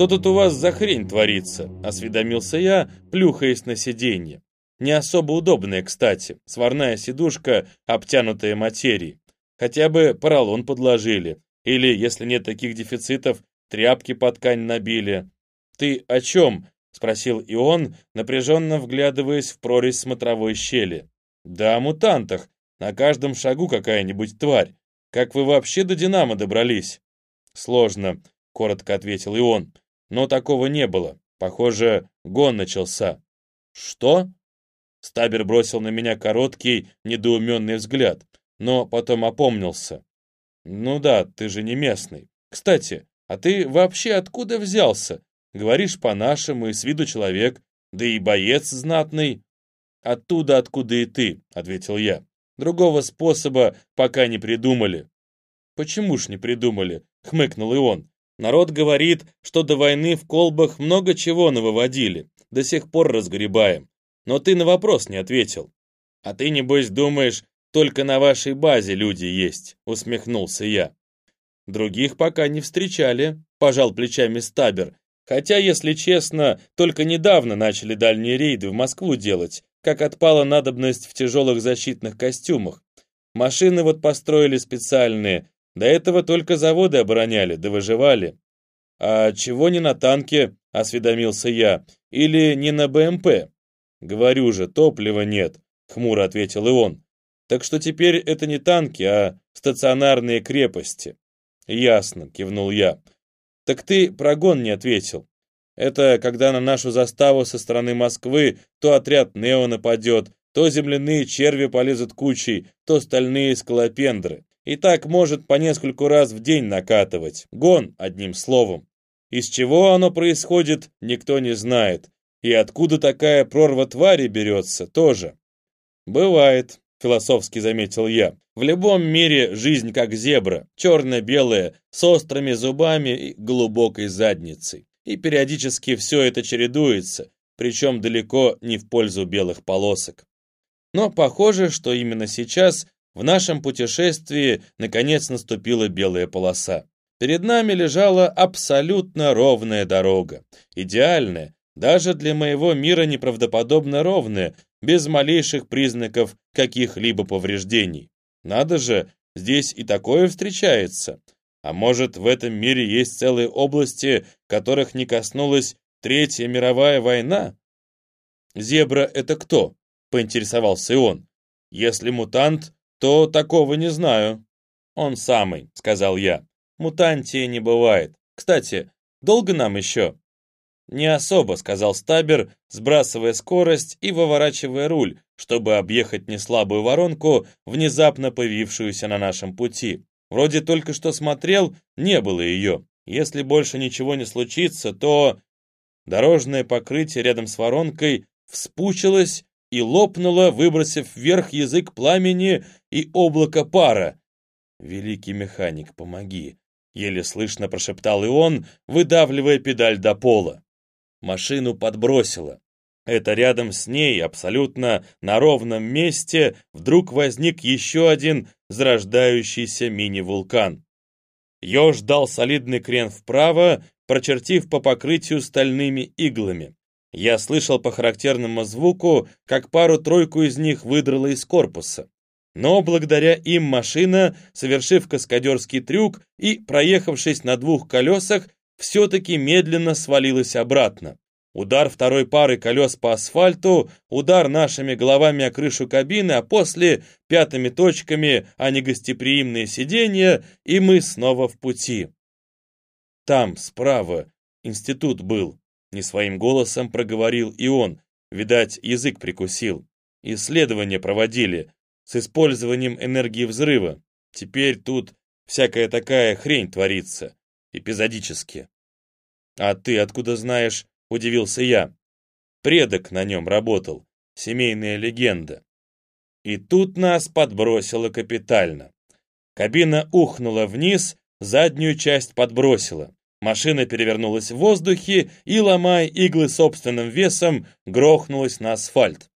«Что тут у вас за хрень творится?» – осведомился я, плюхаясь на сиденье. Не особо удобная, кстати, сварная сидушка, обтянутая материей. Хотя бы поролон подложили, или, если нет таких дефицитов, тряпки под ткань набили. «Ты о чем?» — спросил и он, напряженно вглядываясь в прорезь смотровой щели. «Да о мутантах. На каждом шагу какая-нибудь тварь. Как вы вообще до Динамо добрались?» «Сложно», — коротко ответил и он. «Но такого не было. Похоже, гон начался». «Что?» Стабер бросил на меня короткий, недоуменный взгляд, но потом опомнился. «Ну да, ты же не местный. Кстати, а ты вообще откуда взялся? Говоришь по-нашему и с виду человек, да и боец знатный». «Оттуда, откуда и ты», — ответил я. «Другого способа пока не придумали». «Почему ж не придумали?» — хмыкнул и он. «Народ говорит, что до войны в колбах много чего навыводили. До сих пор разгребаем. Но ты на вопрос не ответил. А ты, небось, думаешь, только на вашей базе люди есть, усмехнулся я. Других пока не встречали, пожал плечами Стабер. Хотя, если честно, только недавно начали дальние рейды в Москву делать, как отпала надобность в тяжелых защитных костюмах. Машины вот построили специальные, до этого только заводы обороняли, да выживали. «А чего не на танке?» — осведомился я. «Или не на БМП?» «Говорю же, топлива нет», — хмуро ответил и он. «Так что теперь это не танки, а стационарные крепости». «Ясно», — кивнул я. «Так ты про гон не ответил. Это когда на нашу заставу со стороны Москвы то отряд Нео нападет, то земляные черви полезут кучей, то стальные скалопендры. И так может по нескольку раз в день накатывать. Гон, одним словом. Из чего оно происходит, никто не знает. И откуда такая прорва твари берется, тоже. Бывает, философски заметил я. В любом мире жизнь как зебра, черно-белая, с острыми зубами и глубокой задницей. И периодически все это чередуется, причем далеко не в пользу белых полосок. Но похоже, что именно сейчас в нашем путешествии наконец наступила белая полоса. Перед нами лежала абсолютно ровная дорога, идеальная, даже для моего мира неправдоподобно ровная, без малейших признаков каких-либо повреждений. Надо же, здесь и такое встречается. А может, в этом мире есть целые области, которых не коснулась Третья мировая война? «Зебра — это кто?» — поинтересовался он. «Если мутант, то такого не знаю». «Он самый», — сказал я. «Мутантии не бывает. Кстати, долго нам еще?» «Не особо», — сказал Стабер, сбрасывая скорость и выворачивая руль, чтобы объехать неслабую воронку, внезапно появившуюся на нашем пути. Вроде только что смотрел, не было ее. Если больше ничего не случится, то... Дорожное покрытие рядом с воронкой вспучилось и лопнуло, выбросив вверх язык пламени и облако пара. «Великий механик, помоги!» — еле слышно прошептал и он, выдавливая педаль до пола машину подбросило. Это рядом с ней, абсолютно на ровном месте, вдруг возник еще один зарождающийся мини-вулкан. Ёж дал солидный крен вправо, прочертив по покрытию стальными иглами. Я слышал по характерному звуку, как пару-тройку из них выдрало из корпуса. Но благодаря им машина, совершив каскадерский трюк и проехавшись на двух колесах, все-таки медленно свалилась обратно. Удар второй пары колес по асфальту, удар нашими головами о крышу кабины, а после пятыми точками о негостеприимные сиденья, и мы снова в пути. Там, справа, институт был, не своим голосом проговорил и он, видать, язык прикусил. Исследования проводили с использованием энергии взрыва. Теперь тут всякая такая хрень творится эпизодически. «А ты откуда знаешь?» — удивился я. «Предок на нем работал. Семейная легенда». И тут нас подбросило капитально. Кабина ухнула вниз, заднюю часть подбросила. Машина перевернулась в воздухе и, ломая иглы собственным весом, грохнулась на асфальт.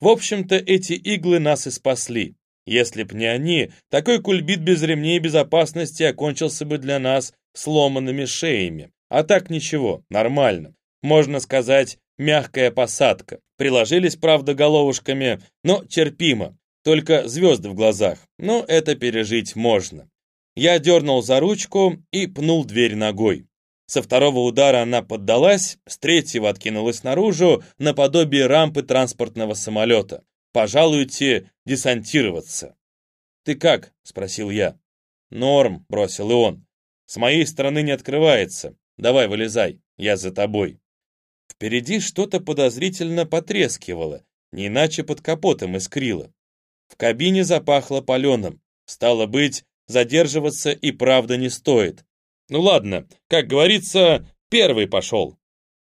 В общем-то, эти иглы нас и спасли. Если б не они, такой кульбит без ремней безопасности окончился бы для нас сломанными шеями. А так ничего, нормально. Можно сказать, мягкая посадка. Приложились, правда, головушками, но терпимо. Только звезды в глазах. Но это пережить можно. Я дернул за ручку и пнул дверь ногой. Со второго удара она поддалась, с третьего откинулась наружу, наподобие рампы транспортного самолета. «Пожалуйте десантироваться». «Ты как?» — спросил я. «Норм», — бросил и он. «С моей стороны не открывается. Давай, вылезай, я за тобой». Впереди что-то подозрительно потрескивало, не иначе под капотом искрило. В кабине запахло паленым. Стало быть, задерживаться и правда не стоит. Ну ладно, как говорится, первый пошел.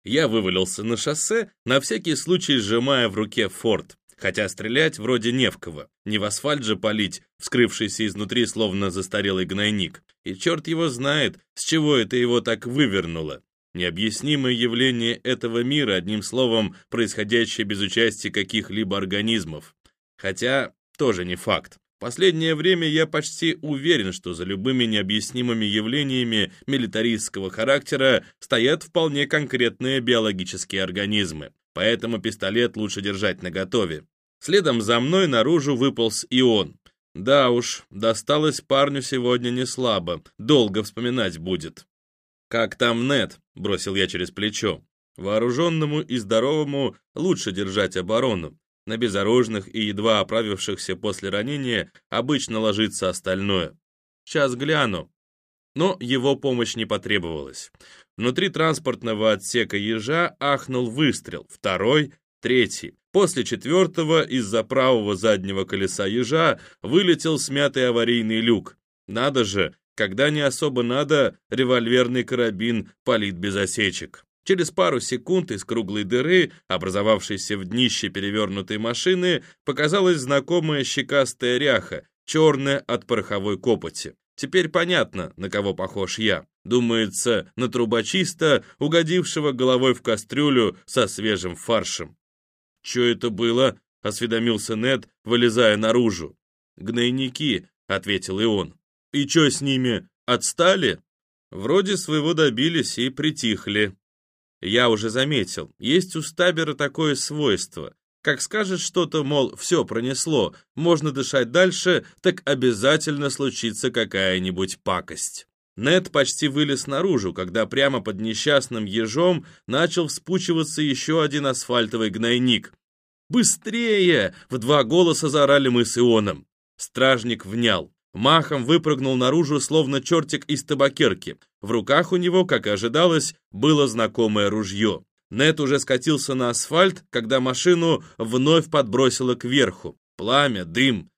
Я вывалился на шоссе, на всякий случай сжимая в руке форт. Хотя стрелять вроде не в кого. Не в асфальт же палить, вскрывшийся изнутри словно застарелый гнойник. И черт его знает, с чего это его так вывернуло. Необъяснимое явление этого мира, одним словом, происходящее без участия каких-либо организмов. Хотя, тоже не факт. Последнее время я почти уверен, что за любыми необъяснимыми явлениями милитаристского характера стоят вполне конкретные биологические организмы, поэтому пистолет лучше держать наготове. Следом за мной наружу выполз и он. Да уж, досталось парню сегодня не слабо, долго вспоминать будет. «Как там нет?» — бросил я через плечо. Вооруженному и здоровому лучше держать оборону. На безоружных и едва оправившихся после ранения обычно ложится остальное. Сейчас гляну. Но его помощь не потребовалась. Внутри транспортного отсека ежа ахнул выстрел, второй, третий. После четвертого из-за правого заднего колеса ежа вылетел смятый аварийный люк. Надо же, когда не особо надо, револьверный карабин палит без осечек. Через пару секунд из круглой дыры, образовавшейся в днище перевернутой машины, показалась знакомая щекастая ряха, черная от пороховой копоти. Теперь понятно, на кого похож я. Думается, на трубочиста, угодившего головой в кастрюлю со свежим фаршем. «Че это было?» — осведомился Нед, вылезая наружу. «Гнойники», — ответил и он. «И че с ними, отстали?» «Вроде своего добились и притихли», я уже заметил, есть у Стабера такое свойство. Как скажет что-то, мол, все пронесло, можно дышать дальше, так обязательно случится какая-нибудь пакость. Нед почти вылез наружу, когда прямо под несчастным ежом начал вспучиваться еще один асфальтовый гнойник. «Быстрее!» — в два голоса заорали мы с Ионом. Стражник внял. Махом выпрыгнул наружу, словно чертик из табакерки. В руках у него, как и ожидалось, было знакомое ружье. Нет уже скатился на асфальт, когда машину вновь подбросило кверху. Пламя, дым.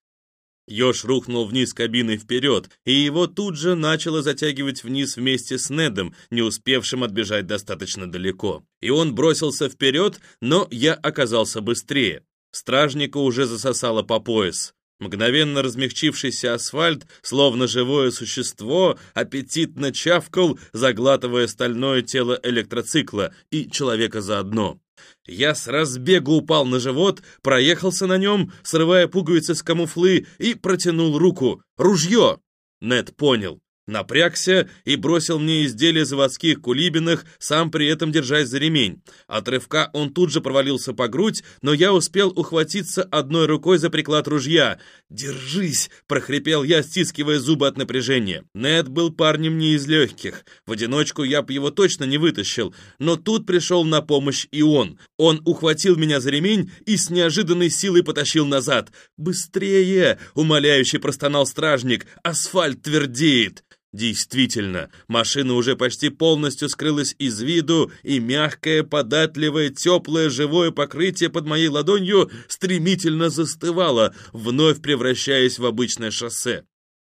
Ёж рухнул вниз кабиной вперед, и его тут же начало затягивать вниз вместе с Недом, не успевшим отбежать достаточно далеко. И он бросился вперед, но я оказался быстрее. Стражника уже засосало по пояс. Мгновенно размягчившийся асфальт, словно живое существо, аппетитно чавкал, заглатывая стальное тело электроцикла и человека заодно. Я с разбегу упал на живот, проехался на нем, срывая пуговицы с камуфлы и протянул руку. «Ружье!» Нед понял напрягся и бросил мне изделие заводских кулибиных, сам при этом держась за ремень. От рывка он тут же провалился по грудь, но я успел ухватиться одной рукой за приклад ружья. «Держись!» — прохрипел я, стискивая зубы от напряжения. Нед был парнем не из легких. В одиночку я б его точно не вытащил, но тут пришел на помощь и он. Он ухватил меня за ремень и с неожиданной силой потащил назад. «Быстрее!» — умоляюще простонал стражник. «Асфальт твердеет!» Действительно, машина уже почти полностью скрылась из виду, и мягкое, податливое, теплое, живое покрытие под моей ладонью стремительно застывало, вновь превращаясь в обычное шоссе.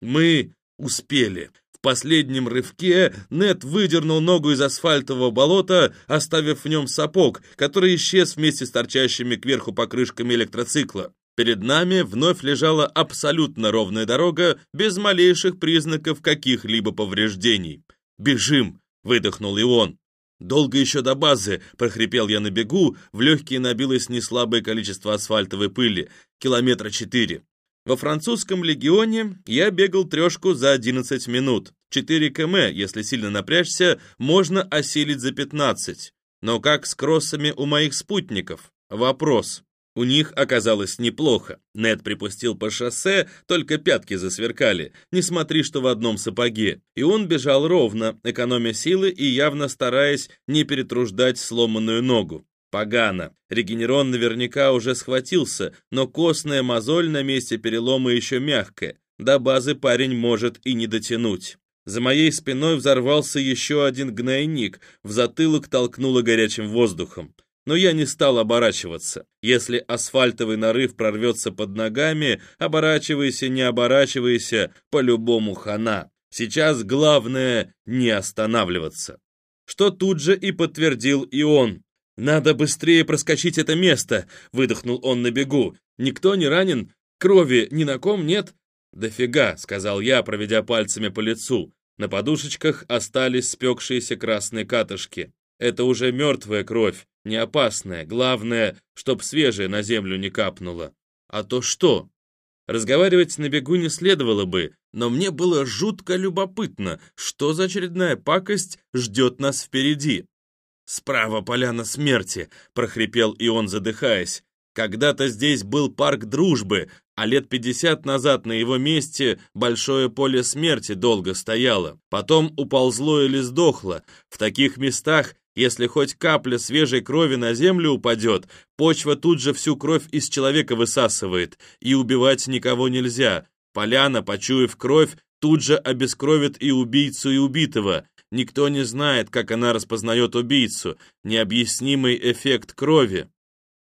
Мы успели. В последнем рывке Нет выдернул ногу из асфальтового болота, оставив в нем сапог, который исчез вместе с торчащими кверху покрышками электроцикла. Перед нами вновь лежала абсолютно ровная дорога, без малейших признаков каких-либо повреждений. «Бежим!» — выдохнул и он. «Долго еще до базы!» — прохрипел я на бегу, в легкие набилось неслабое количество асфальтовой пыли, километра четыре. Во французском легионе я бегал трешку за 11 минут. 4 км, если сильно напрячься, можно осилить за 15. Но как с кроссами у моих спутников? Вопрос. У них оказалось неплохо. Нед припустил по шоссе, только пятки засверкали. Не смотри, что в одном сапоге. И он бежал ровно, экономя силы и явно стараясь не перетруждать сломанную ногу. Погано. Регенерон наверняка уже схватился, но костная мозоль на месте перелома еще мягкая. До базы парень может и не дотянуть. За моей спиной взорвался еще один гнойник, в затылок толкнуло горячим воздухом но я не стал оборачиваться. Если асфальтовый нарыв прорвется под ногами, оборачивайся, не оборачивайся, по-любому хана. Сейчас главное не останавливаться. Что тут же и подтвердил и он. «Надо быстрее проскочить это место!» — выдохнул он на бегу. «Никто не ранен? Крови ни на ком нет?» «Дофига», — сказал я, проведя пальцами по лицу. На подушечках остались спекшиеся красные катышки. Это уже мертвая кровь, не опасная. Главное, чтоб свежая на землю не капнула. А то что? Разговаривать на бегу не следовало бы, но мне было жутко любопытно, что за очередная пакость ждет нас впереди. «Справа поляна смерти», — прохрипел и он, задыхаясь. «Когда-то здесь был парк дружбы, а лет пятьдесят назад на его месте большое поле смерти долго стояло. Потом уползло или сдохло. В таких местах если хоть капля свежей крови на землю упадет, почва тут же всю кровь из человека высасывает, и убивать никого нельзя. Поляна, почуяв кровь, тут же обескровит и убийцу, и убитого. Никто не знает, как она распознает убийцу. Необъяснимый эффект крови.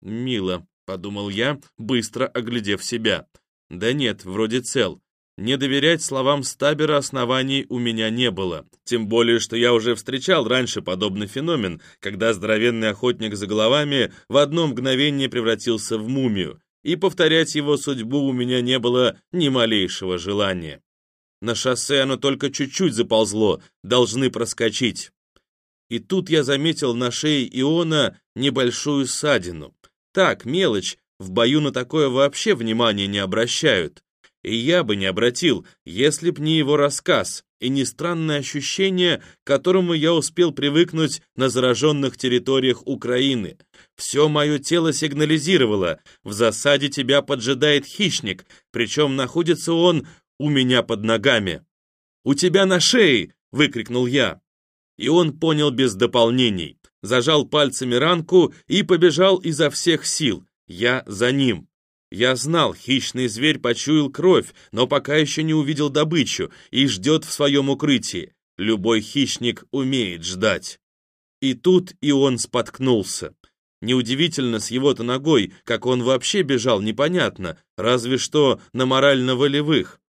«Мило», — подумал я, быстро оглядев себя. «Да нет, вроде цел. Не доверять словам Стабера оснований у меня не было. Тем более, что я уже встречал раньше подобный феномен, когда здоровенный охотник за головами в одно мгновение превратился в мумию, и повторять его судьбу у меня не было ни малейшего желания. На шоссе оно только чуть-чуть заползло, должны проскочить. И тут я заметил на шее Иона небольшую ссадину. Так, мелочь, в бою на такое вообще внимания не обращают. И я бы не обратил, если б не его рассказ и не странное ощущение, к которому я успел привыкнуть на зараженных территориях Украины. Все мое тело сигнализировало, в засаде тебя поджидает хищник, причем находится он у меня под ногами. «У тебя на шее!» — выкрикнул я. И он понял без дополнений, зажал пальцами ранку и побежал изо всех сил. Я за ним. Я знал, хищный зверь почуял кровь, но пока еще не увидел добычу и ждет в своем укрытии. Любой хищник умеет ждать. И тут и он споткнулся. Неудивительно с его-то ногой, как он вообще бежал, непонятно, разве что на морально-волевых.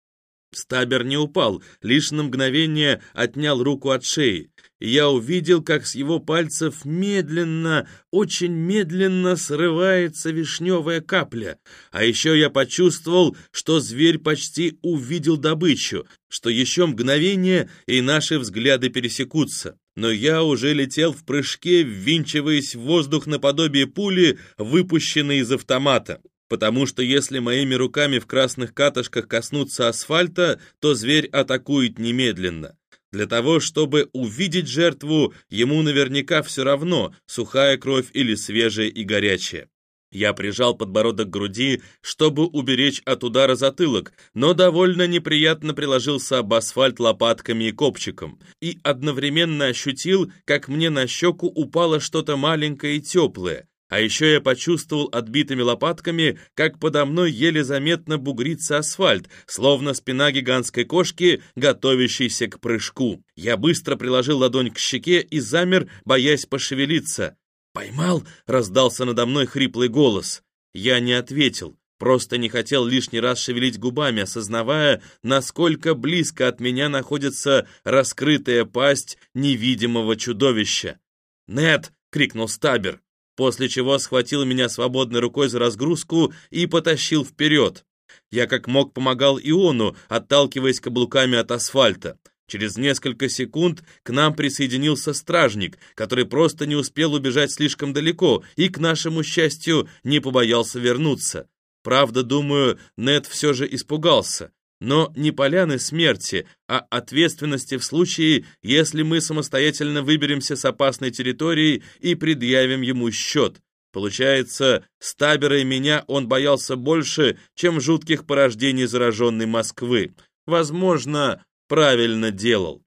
Стабер не упал, лишь на мгновение отнял руку от шеи. Я увидел, как с его пальцев медленно, очень медленно срывается вишневая капля. А еще я почувствовал, что зверь почти увидел добычу, что еще мгновение, и наши взгляды пересекутся. Но я уже летел в прыжке, ввинчиваясь в воздух наподобие пули, выпущенной из автомата потому что если моими руками в красных катышках коснуться асфальта, то зверь атакует немедленно. Для того, чтобы увидеть жертву, ему наверняка все равно, сухая кровь или свежая и горячая. Я прижал подбородок к груди, чтобы уберечь от удара затылок, но довольно неприятно приложился об асфальт лопатками и копчиком, и одновременно ощутил, как мне на щеку упало что-то маленькое и теплое, а еще я почувствовал отбитыми лопатками, как подо мной еле заметно бугрится асфальт, словно спина гигантской кошки, готовящейся к прыжку. Я быстро приложил ладонь к щеке и замер, боясь пошевелиться. «Поймал?» — раздался надо мной хриплый голос. Я не ответил, просто не хотел лишний раз шевелить губами, осознавая, насколько близко от меня находится раскрытая пасть невидимого чудовища. «Нет!» — крикнул Стабер после чего схватил меня свободной рукой за разгрузку и потащил вперед. Я как мог помогал Иону, отталкиваясь каблуками от асфальта. Через несколько секунд к нам присоединился стражник, который просто не успел убежать слишком далеко и, к нашему счастью, не побоялся вернуться. Правда, думаю, Нед все же испугался. Но не поляны смерти, а ответственности в случае, если мы самостоятельно выберемся с опасной территории и предъявим ему счет. Получается, Стабера и меня он боялся больше, чем жутких порождений зараженной Москвы. Возможно, правильно делал.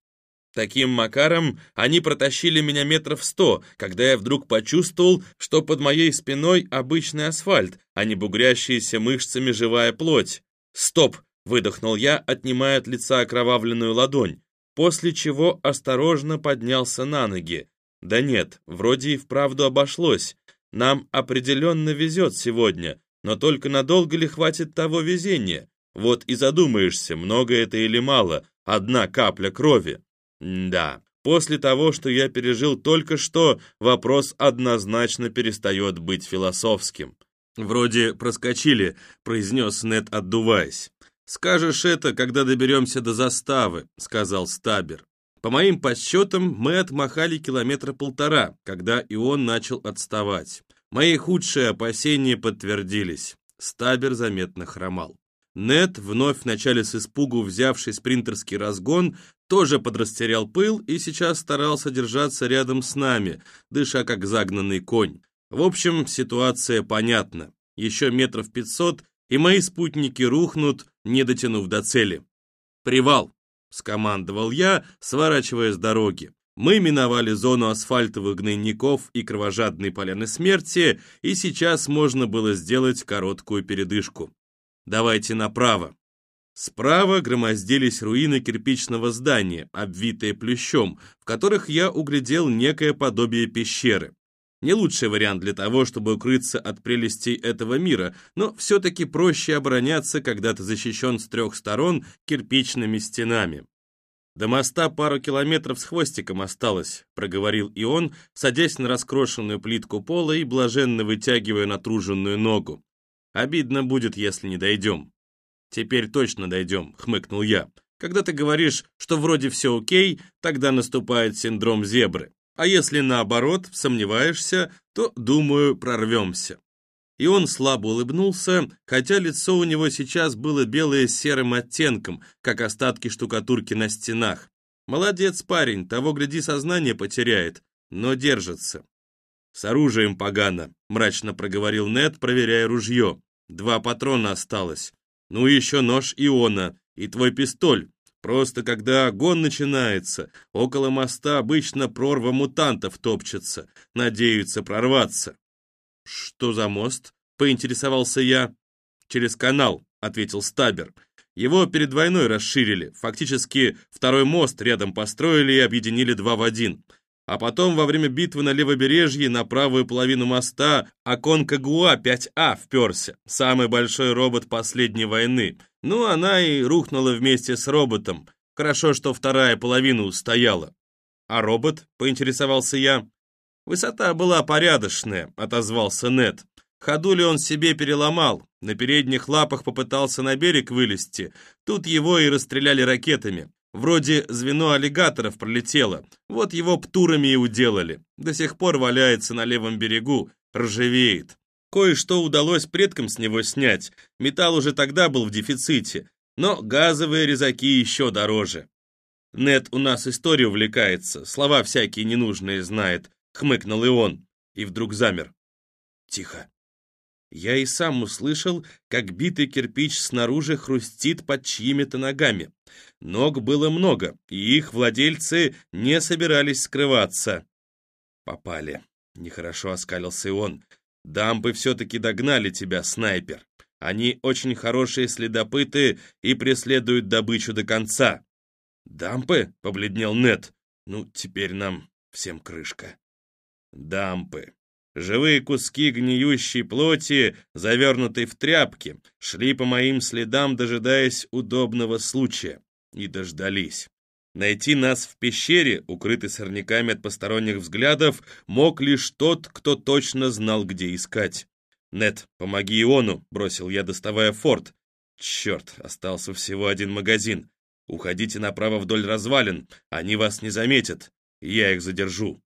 Таким макаром они протащили меня метров сто, когда я вдруг почувствовал, что под моей спиной обычный асфальт, а не бугрящаяся мышцами живая плоть. «Стоп!» — выдохнул я, отнимая от лица окровавленную ладонь, после чего осторожно поднялся на ноги. Да нет, вроде и вправду обошлось. Нам определенно везет сегодня, но только надолго ли хватит того везения? Вот и задумаешься, много это или мало, одна капля крови. Да, после того, что я пережил только что, вопрос однозначно перестает быть философским. «Вроде проскочили», — произнес Нед, отдуваясь. «Скажешь это, когда доберемся до заставы», — сказал Стабер. По моим подсчетам, мы отмахали километра полтора, когда и он начал отставать. Мои худшие опасения подтвердились. Стабер заметно хромал. Нет, вновь в начале с испугу взявший спринтерский разгон, тоже подрастерял пыл и сейчас старался держаться рядом с нами, дыша как загнанный конь. В общем, ситуация понятна. Еще метров пятьсот, и мои спутники рухнут, не дотянув до цели. «Привал!» — скомандовал я, сворачивая с дороги. Мы миновали зону асфальтовых гнойников и кровожадной поляны смерти, и сейчас можно было сделать короткую передышку. Давайте направо. Справа громоздились руины кирпичного здания, обвитые плющом, в которых я углядел некое подобие пещеры. Не лучший вариант для того, чтобы укрыться от прелестей этого мира, но все-таки проще обороняться, когда ты защищен с трех сторон кирпичными стенами. «До моста пару километров с хвостиком осталось», — проговорил и он, садясь на раскрошенную плитку пола и блаженно вытягивая натруженную ногу. Обидно будет, если не дойдем». «Теперь точно дойдем», — хмыкнул я. «Когда ты говоришь, что вроде все окей, тогда наступает синдром зебры. А если наоборот, сомневаешься, то, думаю, прорвемся». И он слабо улыбнулся, хотя лицо у него сейчас было белое с серым оттенком, как остатки штукатурки на стенах. Молодец парень, того, гляди, сознание потеряет, но держится. «С оружием погано», — мрачно проговорил Нед, проверяя ружье. Два патрона осталось. Ну еще нож Иона и твой пистоль. Просто когда огонь начинается, около моста обычно прорва мутантов топчется, надеются прорваться. «Что за мост?» — поинтересовался я. «Через канал», — ответил Стабер. «Его перед войной расширили. Фактически второй мост рядом построили и объединили два в один. А потом во время битвы на левобережье на правую половину моста Аконка Гуа 5А вперся, самый большой робот последней войны. Ну, она и рухнула вместе с роботом. Хорошо, что вторая половина устояла. А робот, поинтересовался я. Высота была порядочная, отозвался Нет. Ходули он себе переломал, на передних лапах попытался на берег вылезти. Тут его и расстреляли ракетами. Вроде звено аллигаторов пролетело, вот его птурами и уделали. До сих пор валяется на левом берегу, ржавеет. Кое-что удалось предкам с него снять, металл уже тогда был в дефиците, но газовые резаки еще дороже. Нет у нас историю увлекается, слова всякие ненужные знает, хмыкнул и он, и вдруг замер. Тихо. Я и сам услышал, как битый кирпич снаружи хрустит под чьими-то ногами. Ног было много, и их владельцы не собирались скрываться. «Попали», — нехорошо оскалился и он. «Дампы все-таки догнали тебя, снайпер. Они очень хорошие следопыты и преследуют добычу до конца». «Дампы?» — побледнел Нет. «Ну, теперь нам всем крышка». «Дампы», Живые куски гниющей плоти, завернутые в тряпки, шли по моим следам, дожидаясь удобного случая. И дождались. Найти нас в пещере, укрытый сорняками от посторонних взглядов, мог лишь тот, кто точно знал, где искать. «Нет, помоги Иону», — бросил я, доставая форт. «Черт, остался всего один магазин. Уходите направо вдоль развалин, они вас не заметят, я их задержу».